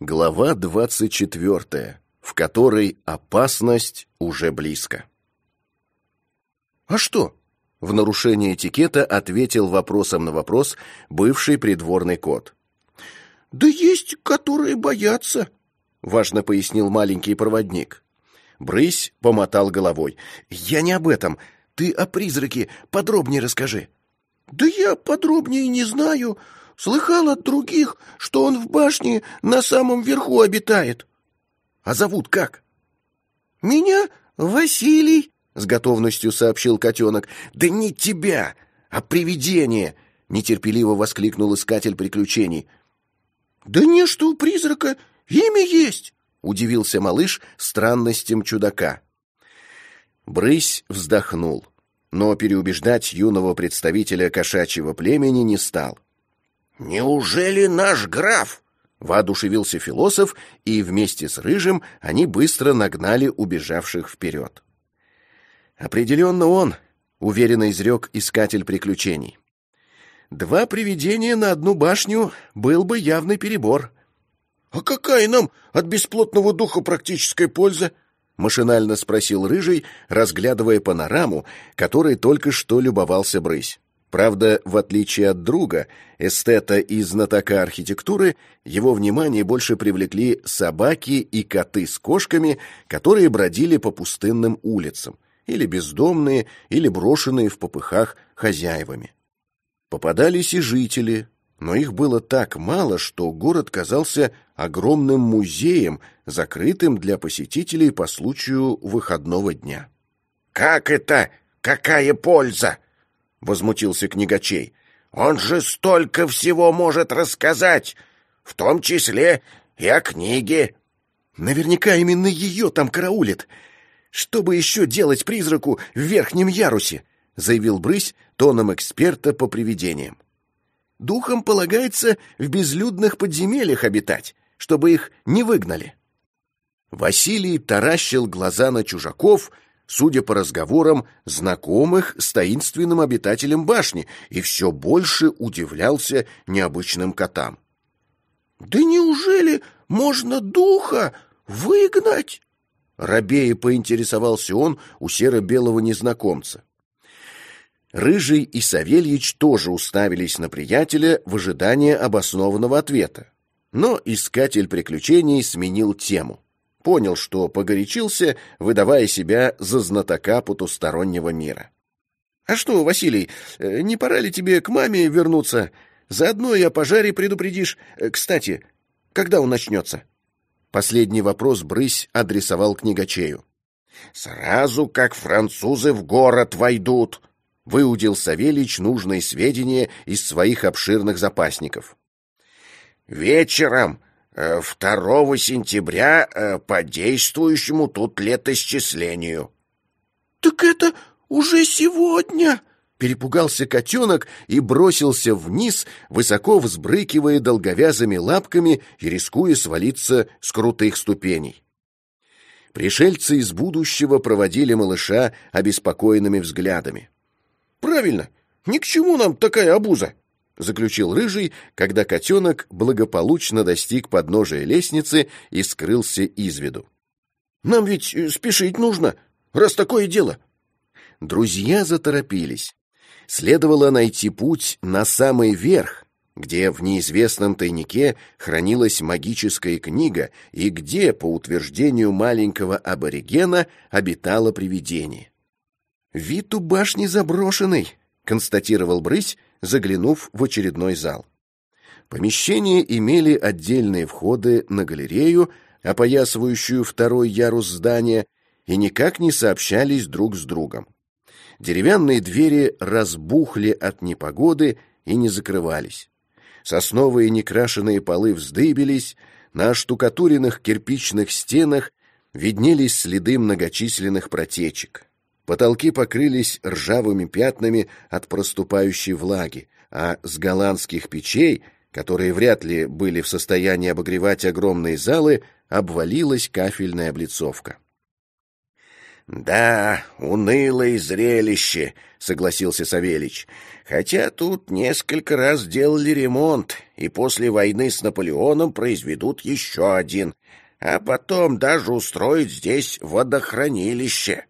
Глава 24, в которой опасность уже близко. «А что?» — в нарушение этикета ответил вопросом на вопрос бывший придворный кот. «Да есть, которые боятся», — важно пояснил маленький проводник. Брысь помотал головой. «Я не об этом. Ты о призраке подробнее расскажи». «Да я подробнее не знаю. Слыхал от других, что он в башне на самом верху обитает». «А зовут как?» «Меня Василий», — с готовностью сообщил котенок. «Да не тебя, а привидение!» — нетерпеливо воскликнул искатель приключений. «Да не что у призрака имя есть!» — удивился малыш странностям чудака. Брысь вздохнул, но переубеждать юного представителя кошачьего племени не стал. «Неужели наш граф?» — воодушевился философ, и вместе с Рыжим они быстро нагнали убежавших вперед. «Определенно он», — уверенно изрек искатель приключений. «Два привидения на одну башню был бы явный перебор». «А какая нам от бесплотного духа практическая польза?» — машинально спросил Рыжий, разглядывая панораму, которой только что любовался Брысь. Правда, в отличие от друга, эстета и знатока архитектуры, его внимание больше привлекли собаки и коты с кошками, которые бродили по пустынным улицам, или бездомные, или брошенные в попыхах хозяевами. Попадались и жители, но их было так мало, что город казался огромным музеем, закрытым для посетителей по случаю выходного дня. «Как это? Какая польза?» Возмутился книгачей. Он же столько всего может рассказать, в том числе и о книге. Наверняка именно ее там караулит. Что бы еще делать призраку в верхнем ярусе? заявил Брысь тоном эксперта по привидениям. Духам полагается в безлюдных подземельях обитать, чтобы их не выгнали. Василий таращил глаза на чужаков судя по разговорам, знакомых с таинственным обитателем башни, и все больше удивлялся необычным котам. «Да неужели можно духа выгнать?» Рабея поинтересовался он у серо-белого незнакомца. Рыжий и Савельич тоже уставились на приятеля в ожидании обоснованного ответа. Но искатель приключений сменил тему понял, что погорячился, выдавая себя за знатока потустороннего мира. «А что, Василий, э, не пора ли тебе к маме вернуться? Заодно и о пожаре предупредишь. Э, кстати, когда он начнется?» Последний вопрос Брысь адресовал книгачею. «Сразу, как французы в город войдут», — выудил Савельич нужные сведения из своих обширных запасников. «Вечером 2 э, сентября э, по действующему тут летосчислению. Так это уже сегодня, перепугался котенок и бросился вниз, высоко взбрыкивая долговязыми лапками и рискуя свалиться с крутых ступеней. Пришельцы из будущего проводили малыша обеспокоенными взглядами. Правильно, ни к чему нам такая обуза, — заключил Рыжий, когда котенок благополучно достиг подножия лестницы и скрылся из виду. «Нам ведь э, спешить нужно, раз такое дело». Друзья заторопились. Следовало найти путь на самый верх, где в неизвестном тайнике хранилась магическая книга и где, по утверждению маленького аборигена, обитало привидение. «Вид у башни заброшенный», — констатировал Брысь, заглянув в очередной зал. Помещения имели отдельные входы на галерею, опоясывающую второй ярус здания, и никак не сообщались друг с другом. Деревянные двери разбухли от непогоды и не закрывались. Сосновые некрашенные полы вздыбились, на штукатуренных кирпичных стенах виднелись следы многочисленных протечек. Потолки покрылись ржавыми пятнами от проступающей влаги, а с голландских печей, которые вряд ли были в состоянии обогревать огромные залы, обвалилась кафельная облицовка. Да, унылое зрелище, согласился Савельич. Хотя тут несколько раз делали ремонт, и после войны с Наполеоном произведут еще один, а потом даже устроить здесь водохранилище.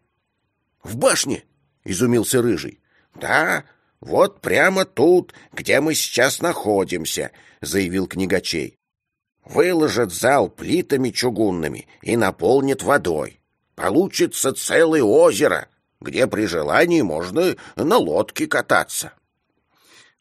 В башне? изумился рыжий. Да, вот прямо тут, где мы сейчас находимся, заявил книгачей. Выложат зал плитами чугунными и наполнит водой. Получится целое озеро, где при желании можно на лодке кататься.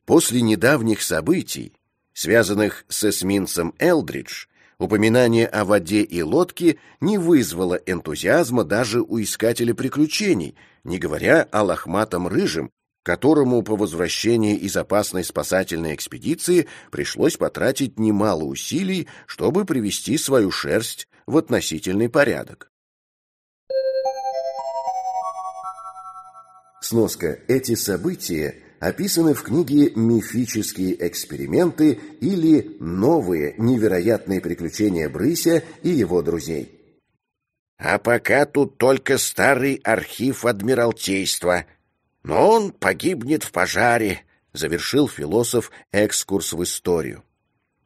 После недавних событий, связанных с эсминцем Элдридж, упоминание о воде и лодке не вызвало энтузиазма даже у искателя приключений, не говоря о лохматом рыжем, которому по возвращении из опасной спасательной экспедиции пришлось потратить немало усилий, чтобы привести свою шерсть в относительный порядок. Сноска. Эти события описаны в книге «Мифические эксперименты» или «Новые невероятные приключения Брыся и его друзей». А пока тут только старый архив Адмиралтейства, но он погибнет в пожаре, завершил философ экскурс в историю.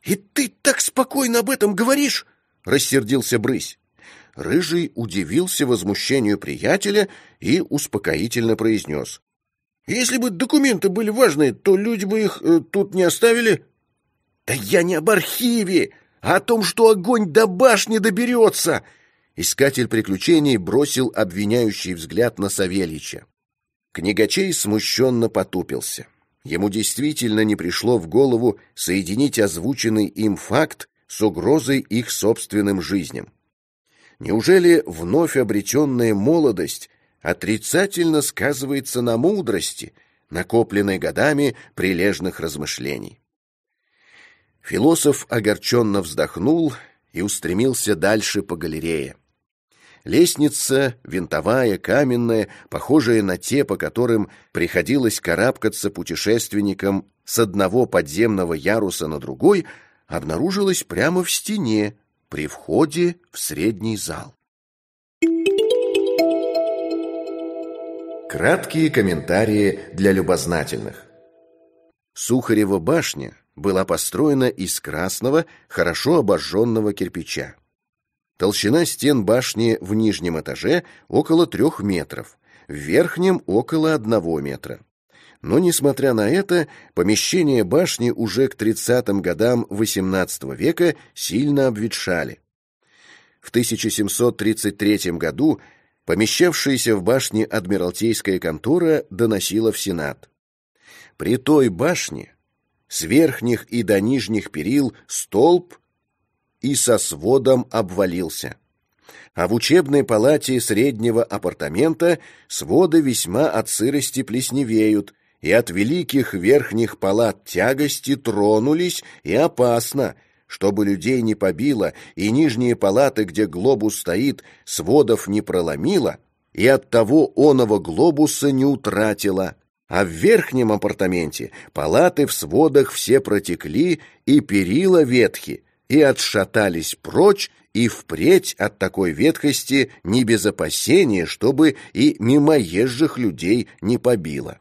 И ты так спокойно об этом говоришь? рассердился Брысь. Рыжий удивился возмущению приятеля и успокоительно произнес. «Если бы документы были важные, то люди бы их э, тут не оставили». «Да я не об архиве, а о том, что огонь до башни доберется!» Искатель приключений бросил обвиняющий взгляд на Савельича. Книгачей смущенно потупился. Ему действительно не пришло в голову соединить озвученный им факт с угрозой их собственным жизням. Неужели вновь обретенная молодость отрицательно сказывается на мудрости, накопленной годами прилежных размышлений? Философ огорченно вздохнул и устремился дальше по галерее. Лестница, винтовая, каменная, похожая на те, по которым приходилось карабкаться путешественникам с одного подземного яруса на другой, обнаружилась прямо в стене, при входе в средний зал. Краткие комментарии для любознательных. Сухарева башня была построена из красного, хорошо обожженного кирпича. Толщина стен башни в нижнем этаже около трех метров, в верхнем около одного метра. Но, несмотря на это, помещения башни уже к 30-м годам XVIII века сильно обветшали. В 1733 году помещавшаяся в башне Адмиралтейская контора доносила в Сенат. При той башне с верхних и до нижних перил столб и со сводом обвалился. А в учебной палате среднего апартамента своды весьма от сырости плесневеют, и от великих верхних палат тягости тронулись, и опасно, чтобы людей не побило, и нижние палаты, где глобус стоит, сводов не проломило, и от того оного глобуса не утратила. А в верхнем апартаменте палаты в сводах все протекли, и перила ветхи, и отшатались прочь, и впредь от такой ветхости не без опасения, чтобы и мимоезжих людей не побило.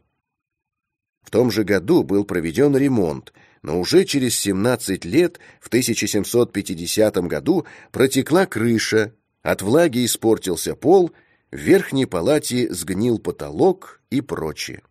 В том же году был проведен ремонт, но уже через 17 лет, в 1750 году, протекла крыша, от влаги испортился пол, в верхней палате сгнил потолок и прочее.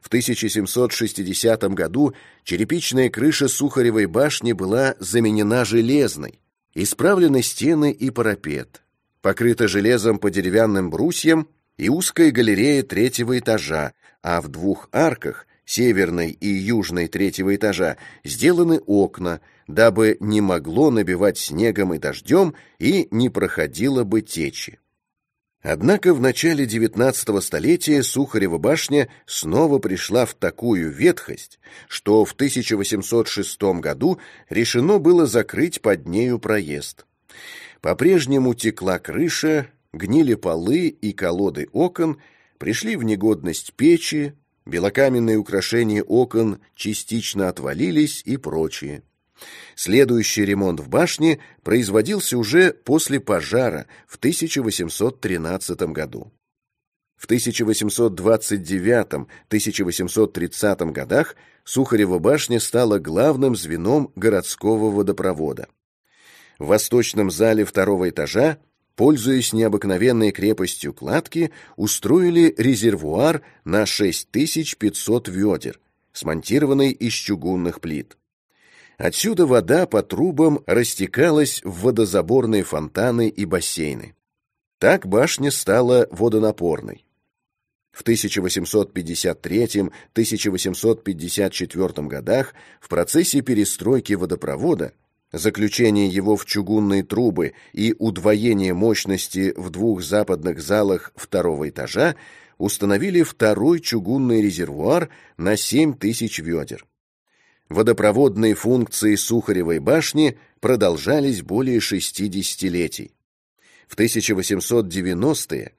В 1760 году черепичная крыша Сухаревой башни была заменена железной, исправлены стены и парапет, покрыта железом по деревянным брусьям и узкая галерея третьего этажа, а в двух арках северной и южной третьего этажа сделаны окна, дабы не могло набивать снегом и дождем и не проходило бы течи. Однако в начале XIX столетия Сухарева башня снова пришла в такую ветхость, что в 1806 году решено было закрыть под нею проезд. По-прежнему текла крыша, гнили полы и колоды окон, пришли в негодность печи, белокаменные украшения окон частично отвалились и прочее. Следующий ремонт в башне производился уже после пожара в 1813 году. В 1829-1830 годах Сухарева башня стала главным звеном городского водопровода. В восточном зале второго этажа, пользуясь необыкновенной крепостью кладки, устроили резервуар на 6500 ведер, смонтированный из чугунных плит. Отсюда вода по трубам растекалась в водозаборные фонтаны и бассейны. Так башня стала водонапорной. В 1853-1854 годах в процессе перестройки водопровода, заключения его в чугунные трубы и удвоения мощности в двух западных залах второго этажа установили второй чугунный резервуар на 7 тысяч ведер. Водопроводные функции Сухаревой башни продолжались более 60-летий. В 1890-е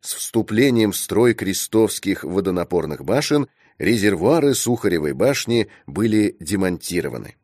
с вступлением в строй крестовских водонапорных башен резервуары Сухаревой башни были демонтированы.